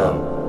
Shalom.